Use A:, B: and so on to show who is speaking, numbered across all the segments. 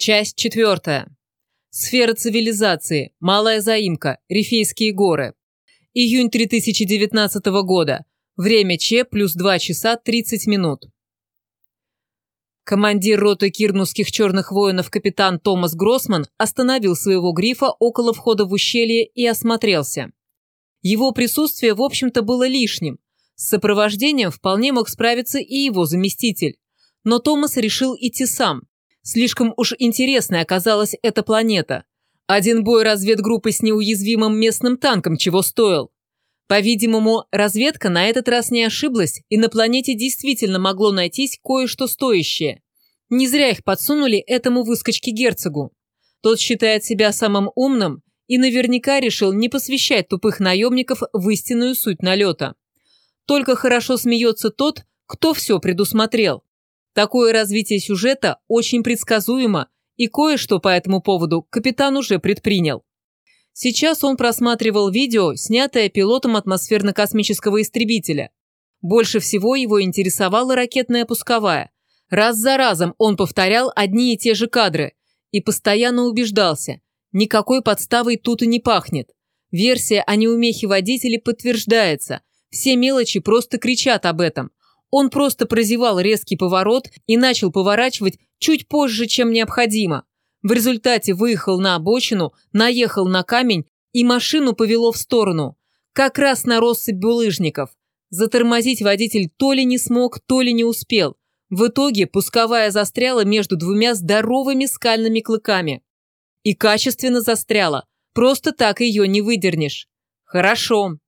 A: Часть четвертая. Сфера цивилизации. Малая заимка. Рифейские горы. Июнь 2019 года. Время Ч плюс 2 часа 30 минут. Командир роты кирнусских черных воинов капитан Томас Гроссман остановил своего грифа около входа в ущелье и осмотрелся. Его присутствие, в общем-то, было лишним. С сопровождением вполне мог справиться и его заместитель. Но Томас решил идти сам. Слишком уж интересной оказалась эта планета. Один бой разведгруппы с неуязвимым местным танком чего стоил. По-видимому, разведка на этот раз не ошиблась, и на планете действительно могло найтись кое-что стоящее. Не зря их подсунули этому выскочке герцогу. Тот считает себя самым умным и наверняка решил не посвящать тупых наемников в истинную суть налета. Только хорошо смеется тот, кто все предусмотрел. Такое развитие сюжета очень предсказуемо, и кое-что по этому поводу капитан уже предпринял. Сейчас он просматривал видео, снятое пилотом атмосферно-космического истребителя. Больше всего его интересовала ракетная пусковая. Раз за разом он повторял одни и те же кадры и постоянно убеждался, никакой подставой тут и не пахнет. Версия о неумехе водителя подтверждается, все мелочи просто кричат об этом. Он просто прозевал резкий поворот и начал поворачивать чуть позже, чем необходимо. В результате выехал на обочину, наехал на камень и машину повело в сторону. Как раз на россыпь булыжников. Затормозить водитель то ли не смог, то ли не успел. В итоге пусковая застряла между двумя здоровыми скальными клыками. И качественно застряла. Просто так ее не выдернешь. Хорошо.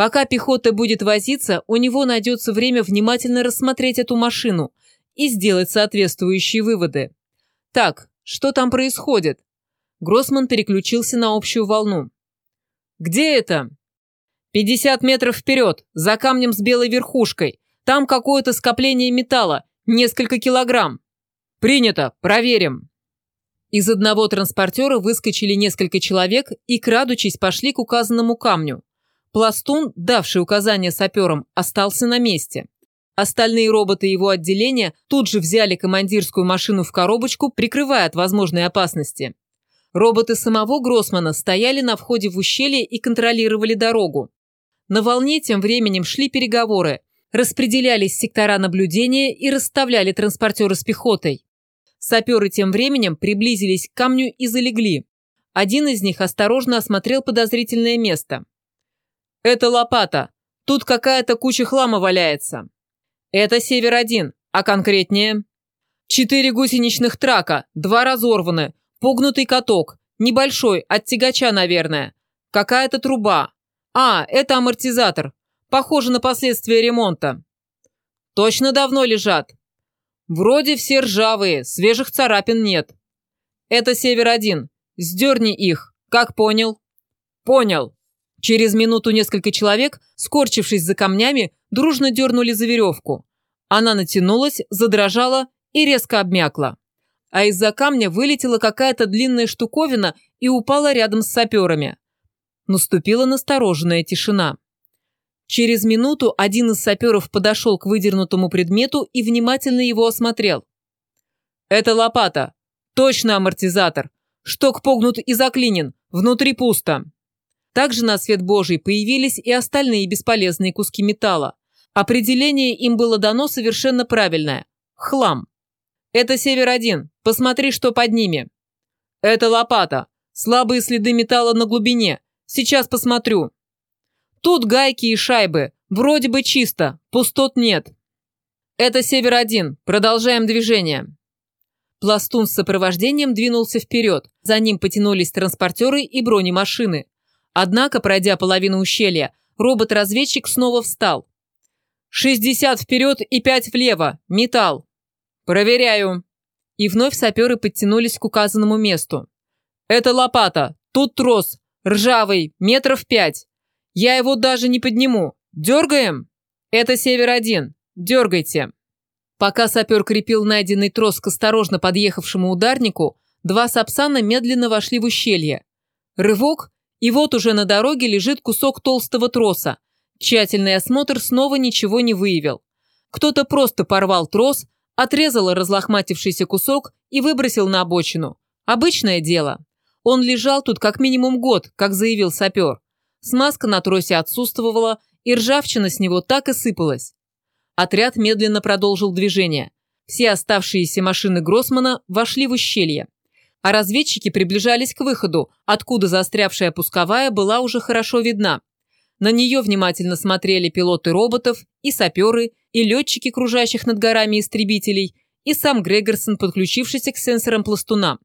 A: Пока пехота будет возиться, у него найдется время внимательно рассмотреть эту машину и сделать соответствующие выводы. Так, что там происходит? Гроссман переключился на общую волну. «Где это?» «Пятьдесят метров вперед, за камнем с белой верхушкой. Там какое-то скопление металла, несколько килограмм». «Принято, проверим». Из одного транспортера выскочили несколько человек и, крадучись, пошли к указанному камню. Пластун, давший указания саперам, остался на месте. Остальные роботы его отделения тут же взяли командирскую машину в коробочку, прикрывая от возможной опасности. Роботы самого Гроссмана стояли на входе в ущелье и контролировали дорогу. На волне тем временем шли переговоры, распределялись сектора наблюдения и расставляли транспортеры с пехотой. Саперы тем временем приблизились к камню и залегли. Один из них осторожно осмотрел подозрительное место. «Это лопата. Тут какая-то куча хлама валяется». «Это Север-1, а конкретнее?» «Четыре гусеничных трака, два разорваны, погнутый каток, небольшой, от тягача, наверное. Какая-то труба. А, это амортизатор. Похоже на последствия ремонта». «Точно давно лежат?» «Вроде все ржавые, свежих царапин нет». «Это Север-1. Сдерни их. Как понял?» «Понял». Через минуту несколько человек, скорчившись за камнями, дружно дернули за веревку. Она натянулась, задрожала и резко обмякла. А из-за камня вылетела какая-то длинная штуковина и упала рядом с саперами. Наступила настороженная тишина. Через минуту один из саперов подошел к выдернутому предмету и внимательно его осмотрел. «Это лопата. Точно амортизатор. Шток погнут и заклинен. Внутри пусто». Также на свет Божий появились и остальные бесполезные куски металла. Определение им было дано совершенно правильное – хлам. Это Север-1, посмотри, что под ними. Это лопата, слабые следы металла на глубине, сейчас посмотрю. Тут гайки и шайбы, вроде бы чисто, пустот нет. Это Север-1, продолжаем движение. Пластун с сопровождением двинулся вперед, за ним потянулись транспортеры и бронемашины. Однако, пройдя половину ущелья, робот-разведчик снова встал. «Шестьдесят вперед и пять влево! Металл!» «Проверяю!» И вновь саперы подтянулись к указанному месту. «Это лопата! Тут трос! Ржавый! Метров пять! Я его даже не подниму! Дергаем?» «Это Север-1! Дергайте!» Пока сапер крепил найденный трос к осторожно подъехавшему ударнику, два сапсана медленно вошли в ущелье. Рывок, и вот уже на дороге лежит кусок толстого троса. Тщательный осмотр снова ничего не выявил. Кто-то просто порвал трос, отрезал разлохматившийся кусок и выбросил на обочину. Обычное дело. Он лежал тут как минимум год, как заявил сапер. Смазка на тросе отсутствовала, и ржавчина с него так и сыпалась. Отряд медленно продолжил движение. Все оставшиеся машины Гроссмана вошли в ущелье. А разведчики приближались к выходу, откуда заострявшая пусковая была уже хорошо видна. На нее внимательно смотрели пилоты роботов, и саперы, и летчики, кружащих над горами истребителей, и сам Грегорсон, подключившийся к сенсорам пластуна.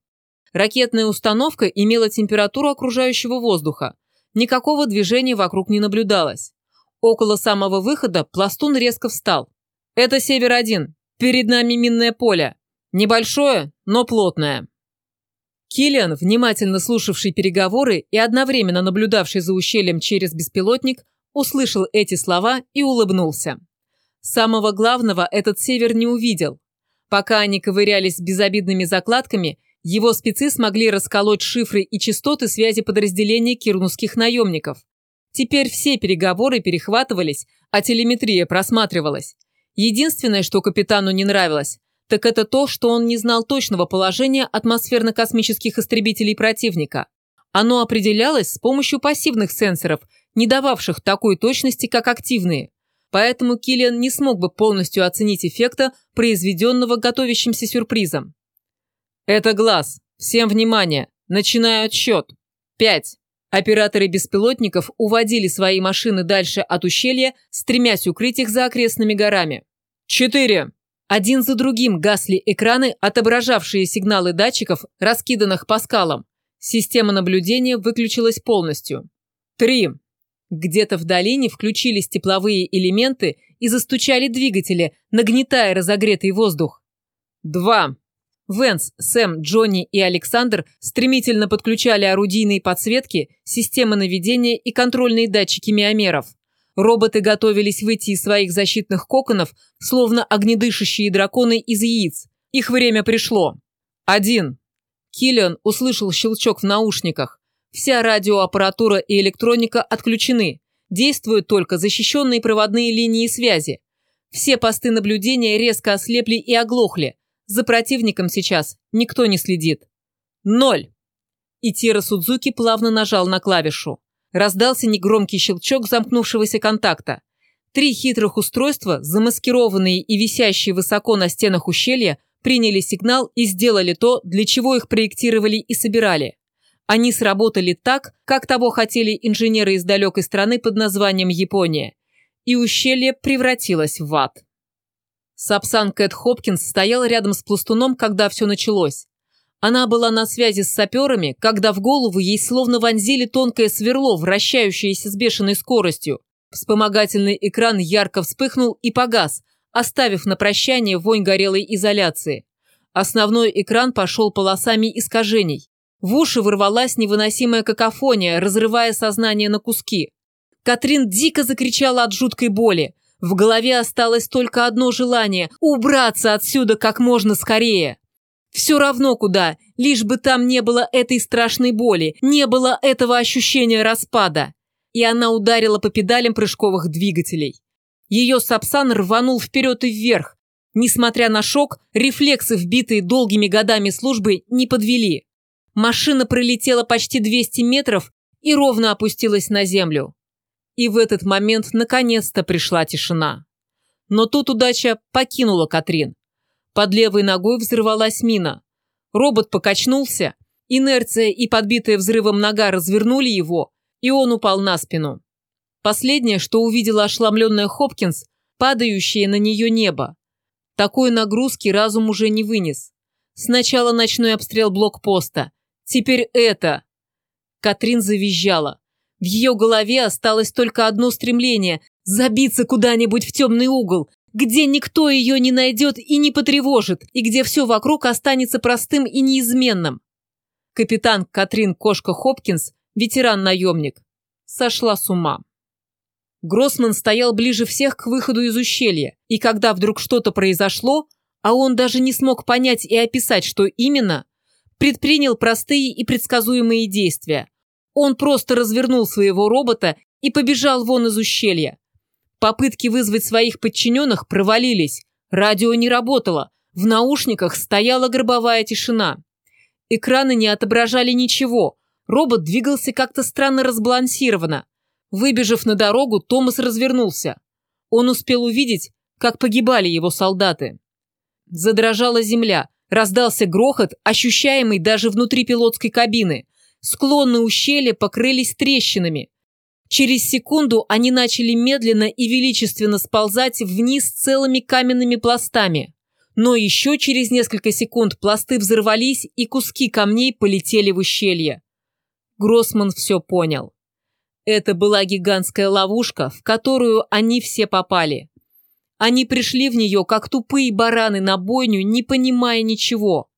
A: Ракетная установка имела температуру окружающего воздуха. Никакого движения вокруг не наблюдалось. Около самого выхода пластун резко встал. «Это Север-1. Перед нами минное поле. Небольшое, но плотное». Киллиан, внимательно слушавший переговоры и одновременно наблюдавший за ущельем через беспилотник, услышал эти слова и улыбнулся. Самого главного этот север не увидел. Пока они ковырялись безобидными закладками, его спецы смогли расколоть шифры и частоты связи подразделения кирнусских наемников. Теперь все переговоры перехватывались, а телеметрия просматривалась. Единственное, что капитану не нравилось, так это то, что он не знал точного положения атмосферно-космических истребителей противника. Оно определялось с помощью пассивных сенсоров, не дававших такой точности, как активные. Поэтому Киллиан не смог бы полностью оценить эффекта, произведенного готовящимся сюрпризом. «Это глаз. Всем внимание. Начинаю отсчет. Пять». Операторы беспилотников уводили свои машины дальше от ущелья, стремясь укрыть их за окрестными горами. «Четыре». Один за другим гасли экраны, отображавшие сигналы датчиков, раскиданных по скалам. Система наблюдения выключилась полностью. Три. Где-то в долине включились тепловые элементы и застучали двигатели, нагнетая разогретый воздух. Два. Венс, Сэм, Джонни и Александр стремительно подключали орудийные подсветки, системы наведения и контрольные датчики миомеров. Роботы готовились выйти из своих защитных коконов, словно огнедышащие драконы из яиц. Их время пришло. Один. Киллиан услышал щелчок в наушниках. Вся радиоаппаратура и электроника отключены. Действуют только защищенные проводные линии связи. Все посты наблюдения резко ослепли и оглохли. За противником сейчас никто не следит. Ноль. И Тира Судзуки плавно нажал на клавишу. Раздался негромкий щелчок замкнувшегося контакта. Три хитрых устройства, замаскированные и висящие высоко на стенах ущелья, приняли сигнал и сделали то, для чего их проектировали и собирали. Они сработали так, как того хотели инженеры из далекой страны под названием Япония. И ущелье превратилось в ад. Сапсан Кэт Хопкинс стояла рядом с пластуном, когда все началось. Она была на связи с саперами, когда в голову ей словно вонзили тонкое сверло, вращающееся с бешеной скоростью. Вспомогательный экран ярко вспыхнул и погас, оставив на прощание вонь горелой изоляции. Основной экран пошел полосами искажений. В уши ворвалась невыносимая какофония, разрывая сознание на куски. Катрин дико закричала от жуткой боли. В голове осталось только одно желание – убраться отсюда как можно скорее. Все равно куда, лишь бы там не было этой страшной боли, не было этого ощущения распада. И она ударила по педалям прыжковых двигателей. Ее сапсан рванул вперед и вверх. Несмотря на шок, рефлексы, вбитые долгими годами службы, не подвели. Машина пролетела почти 200 метров и ровно опустилась на землю. И в этот момент наконец-то пришла тишина. Но тут удача покинула Катрин. Под левой ногой взорвалась мина. Робот покачнулся, инерция и подбитая взрывом нога развернули его, и он упал на спину. Последнее, что увидела ошеломленная Хопкинс, падающее на нее небо. Такой нагрузки разум уже не вынес. Сначала ночной обстрел блокпоста. Теперь это. Катрин завизжала. В ее голове осталось только одно стремление – забиться куда-нибудь в темный угол, где никто ее не найдет и не потревожит, и где все вокруг останется простым и неизменным. Капитан Катрин Кошка Хопкинс, ветеран-наемник, сошла с ума. Гроссман стоял ближе всех к выходу из ущелья, и когда вдруг что-то произошло, а он даже не смог понять и описать, что именно, предпринял простые и предсказуемые действия. Он просто развернул своего робота и побежал вон из ущелья. Попытки вызвать своих подчиненных провалились. Радио не работало. В наушниках стояла гробовая тишина. Экраны не отображали ничего. Робот двигался как-то странно разбалансированно. Выбежав на дорогу, Томас развернулся. Он успел увидеть, как погибали его солдаты. Задрожала земля, раздался грохот, ощущаемый даже внутри пилотской кабины. Склоны ущелья покрылись трещинами. Через секунду они начали медленно и величественно сползать вниз целыми каменными пластами. Но еще через несколько секунд пласты взорвались, и куски камней полетели в ущелье. Гроссман все понял. Это была гигантская ловушка, в которую они все попали. Они пришли в нее, как тупые бараны на бойню, не понимая ничего.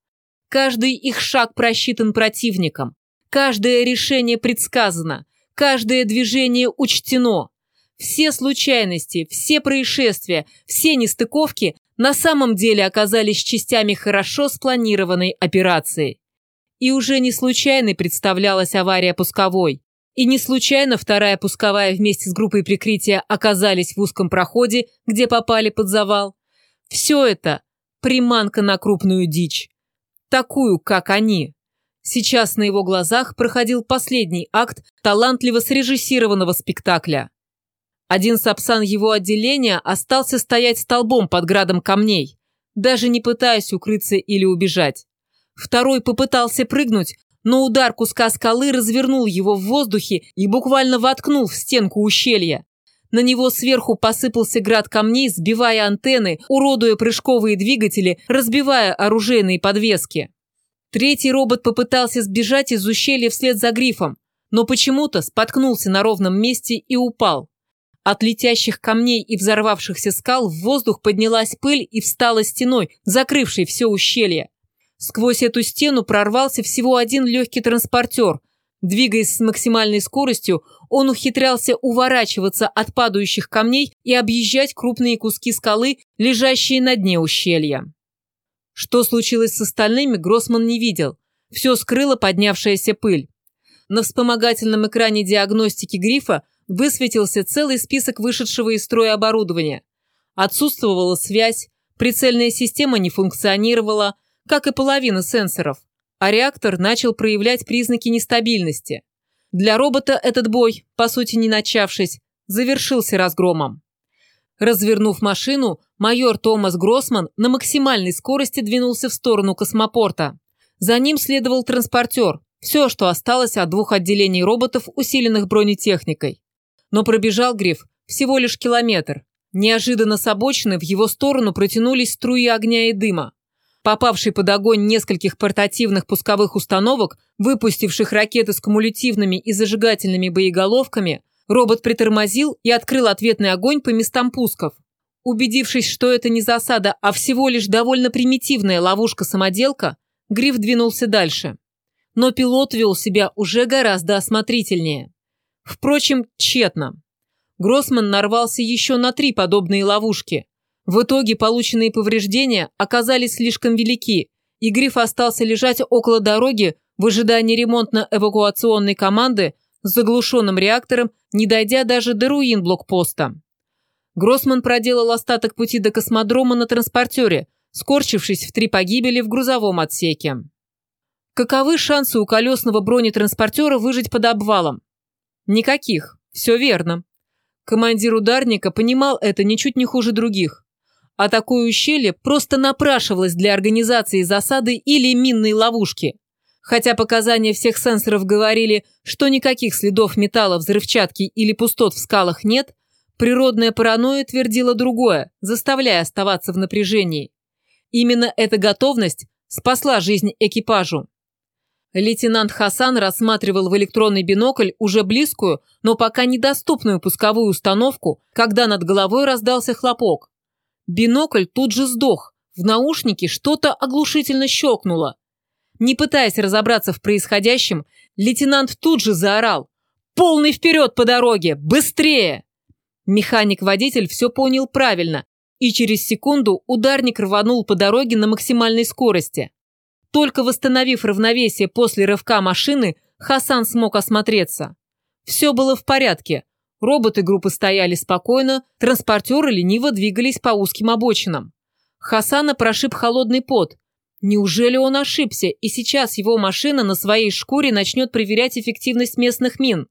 A: Каждый их шаг просчитан противником. Каждое решение предсказано. Каждое движение учтено. Все случайности, все происшествия, все нестыковки на самом деле оказались частями хорошо спланированной операции. И уже не случайной представлялась авария пусковой. И не случайно вторая пусковая вместе с группой прикрытия оказались в узком проходе, где попали под завал. Все это – приманка на крупную дичь. Такую, как они. Сейчас на его глазах проходил последний акт талантливо срежиссированного спектакля. Один сапсан его отделения остался стоять столбом под градом камней, даже не пытаясь укрыться или убежать. Второй попытался прыгнуть, но удар куска скалы развернул его в воздухе и буквально воткнул в стенку ущелья. На него сверху посыпался град камней, сбивая антенны, уродуя прыжковые двигатели, разбивая оружейные подвески. Третий робот попытался сбежать из ущелья вслед за грифом, но почему-то споткнулся на ровном месте и упал. От летящих камней и взорвавшихся скал в воздух поднялась пыль и встала стеной, закрывшей все ущелье. Сквозь эту стену прорвался всего один легкий транспортер. Двигаясь с максимальной скоростью, он ухитрялся уворачиваться от падающих камней и объезжать крупные куски скалы, лежащие на дне ущелья. Что случилось с остальными, Гроссман не видел. Все скрыла поднявшаяся пыль. На вспомогательном экране диагностики грифа высветился целый список вышедшего из строя оборудования. Отсутствовала связь, прицельная система не функционировала – как и половина сенсоров, а реактор начал проявлять признаки нестабильности. Для робота этот бой, по сути не начавшись, завершился разгромом. Развернув машину, майор Томас Гроссман на максимальной скорости двинулся в сторону космопорта. За ним следовал транспортер, все, что осталось от двух отделений роботов, усиленных бронетехникой. Но пробежал Гриф всего лишь километр. Неожиданно с обочины в его сторону протянулись струи огня и дыма. Попавший под огонь нескольких портативных пусковых установок, выпустивших ракеты с кумулятивными и зажигательными боеголовками, робот притормозил и открыл ответный огонь по местам пусков. Убедившись, что это не засада, а всего лишь довольно примитивная ловушка-самоделка, Гриф двинулся дальше. Но пилот вел себя уже гораздо осмотрительнее. Впрочем, тщетно. Гроссман нарвался еще на три подобные ловушки – в итоге полученные повреждения оказались слишком велики, и Гриф остался лежать около дороги в ожидании ремонтно-эвакуационной команды с заглушенным реактором, не дойдя даже до руин блокпоста. Гроссман проделал остаток пути до космодрома на транспортере, скорчившись в три погибели в грузовом отсеке. Каковы шансы у колесного бронетранспортера выжить под обвалом? Никаких. Все верно. Командир ударника понимал это ничуть не хуже других. А такое ущелье просто напрашивалось для организации засады или минной ловушки. Хотя показания всех сенсоров говорили, что никаких следов металла, взрывчатки или пустот в скалах нет, природная паранойя твердила другое, заставляя оставаться в напряжении. Именно эта готовность спасла жизнь экипажу. Лейтенант Хасан рассматривал в электронный бинокль уже близкую, но пока недоступную пусковую установку, когда над головой раздался хлопок. Бинокль тут же сдох. В наушнике что-то оглушительно щелкнуло. Не пытаясь разобраться в происходящем, лейтенант тут же заорал. «Полный вперед по дороге! Быстрее!» Механик-водитель все понял правильно, и через секунду ударник рванул по дороге на максимальной скорости. Только восстановив равновесие после рывка машины, Хасан смог осмотреться. Все было в порядке. Роботы группы стояли спокойно, транспортеры лениво двигались по узким обочинам. Хасана прошиб холодный пот. Неужели он ошибся, и сейчас его машина на своей шкуре начнет проверять эффективность местных мин?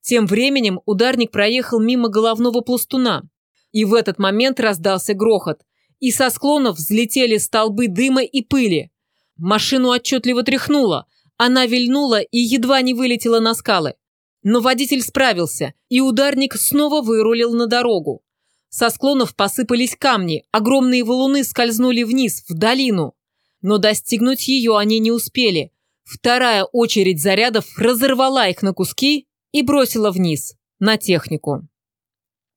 A: Тем временем ударник проехал мимо головного пластуна. И в этот момент раздался грохот. И со склонов взлетели столбы дыма и пыли. Машину отчетливо тряхнуло. Она вильнула и едва не вылетела на скалы. Но водитель справился, и ударник снова вырулил на дорогу. Со склонов посыпались камни, огромные валуны скользнули вниз, в долину. Но достигнуть ее они не успели. Вторая очередь зарядов разорвала их на куски и бросила вниз, на технику.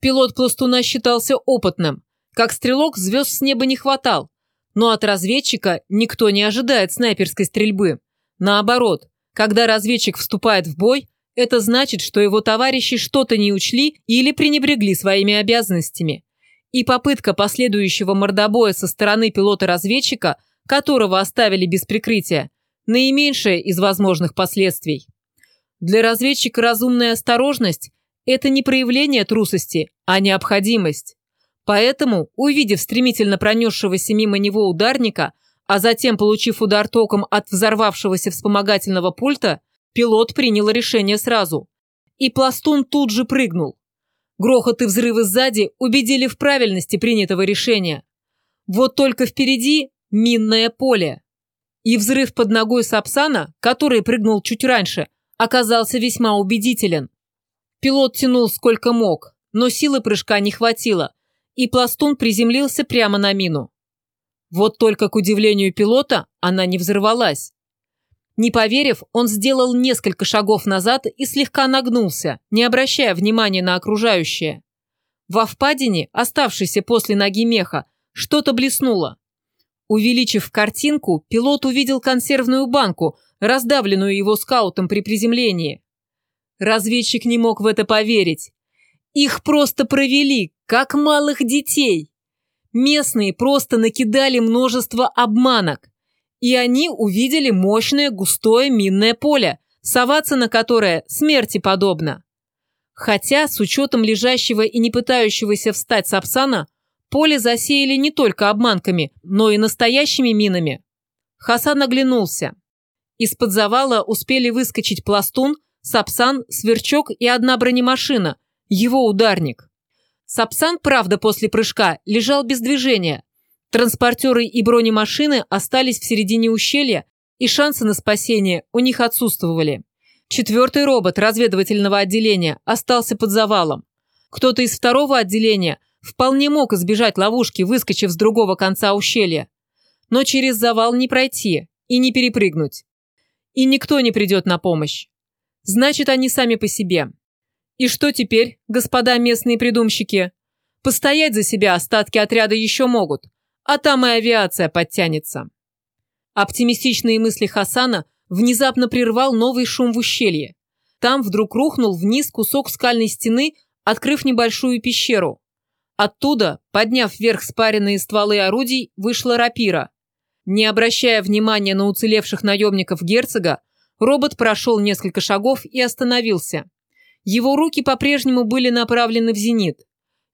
A: Пилот пластуна считался опытным. Как стрелок звезд с неба не хватал. Но от разведчика никто не ожидает снайперской стрельбы. Наоборот, когда разведчик вступает в бой, это значит, что его товарищи что-то не учли или пренебрегли своими обязанностями. И попытка последующего мордобоя со стороны пилота-разведчика, которого оставили без прикрытия, наименьшее из возможных последствий. Для разведчика разумная осторожность – это не проявление трусости, а необходимость. Поэтому, увидев стремительно пронесшегося мимо него ударника, а затем получив удар током от взорвавшегося вспомогательного пульта, Пилот принял решение сразу. И пластун тут же прыгнул. Грохот и взрывы сзади убедили в правильности принятого решения. Вот только впереди минное поле. И взрыв под ногой Сапсана, который прыгнул чуть раньше, оказался весьма убедителен. Пилот тянул сколько мог, но силы прыжка не хватило, и пластун приземлился прямо на мину. Вот только к удивлению пилота она не взорвалась. Не поверив, он сделал несколько шагов назад и слегка нагнулся, не обращая внимания на окружающее. Во впадине, оставшейся после ноги меха, что-то блеснуло. Увеличив картинку, пилот увидел консервную банку, раздавленную его скаутом при приземлении. Разведчик не мог в это поверить. Их просто провели, как малых детей. Местные просто накидали множество обманок и они увидели мощное густое минное поле, соваться на которое смерти подобно. Хотя, с учетом лежащего и не пытающегося встать Сапсана, поле засеяли не только обманками, но и настоящими минами. Хасан оглянулся. Из-под завала успели выскочить пластун, Сапсан, Сверчок и одна бронемашина, его ударник. Сапсан, правда, после прыжка лежал без движения, Транспортеры и бронемашины остались в середине ущелья, и шансы на спасение у них отсутствовали. Четвертый робот разведывательного отделения остался под завалом. Кто-то из второго отделения вполне мог избежать ловушки, выскочив с другого конца ущелья. Но через завал не пройти и не перепрыгнуть. И никто не придет на помощь. Значит, они сами по себе. И что теперь, господа местные придумщики? Постоять за себя остатки отряда еще могут – а там и авиация подтянется. Оптимистичные мысли Хасана внезапно прервал новый шум в ущелье. Там вдруг рухнул вниз кусок скальной стены, открыв небольшую пещеру. Оттуда, подняв вверх спаренные стволы орудий, вышла рапира. Не обращая внимания на уцелевших наемников герцога, робот прошел несколько шагов и остановился. Его руки по-прежнему были направлены в зенит.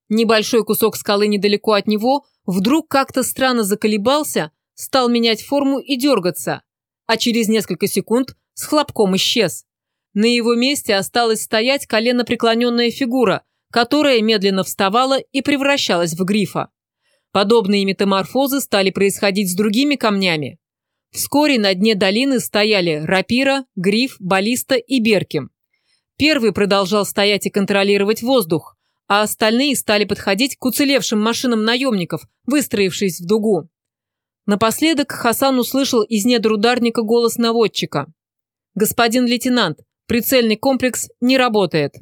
A: Небольшой кусок скалы недалеко от него вдруг как-то странно заколебался, стал менять форму и дергаться, а через несколько секунд с хлопком исчез. На его месте осталась стоять коленопреклоненная фигура, которая медленно вставала и превращалась в грифа. Подобные метаморфозы стали происходить с другими камнями. Вскоре на дне долины стояли рапира, гриф, баллиста и берким. Первый продолжал стоять и контролировать воздух, а остальные стали подходить к уцелевшим машинам наемников, выстроившись в дугу. Напоследок Хасан услышал из недр ударника голос наводчика. «Господин лейтенант, прицельный комплекс не работает».